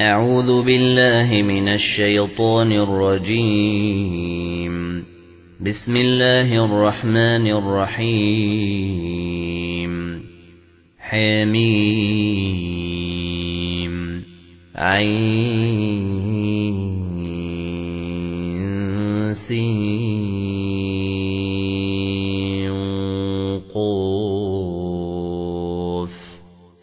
أعوذ بالله من الشيطان الرجيم. بسم الله الرحمن الرحيم. حميم. عين. سين.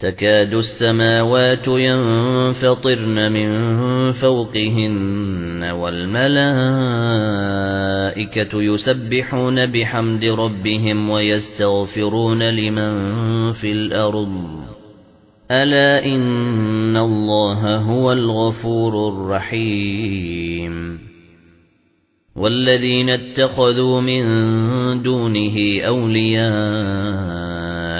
تكاد السماوات ينفطرن من فوقهن والملائكة يسبحون بحمد ربهم ويستغفرون لمن في الأرض. ألا إن الله هو الغفور الرحيم. والذين اتخذوا من دونه أولياء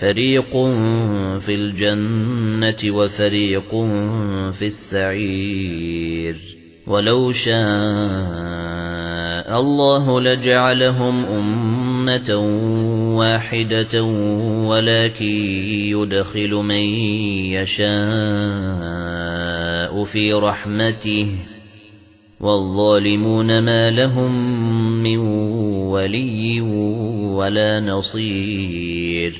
فريق في الجنة وفريق في السعير ولو شاء الله لجعلهم أمة واحدة ولكن يدخل من يشاء في رحمته والظالمون ما لهم من ولي ولا نصير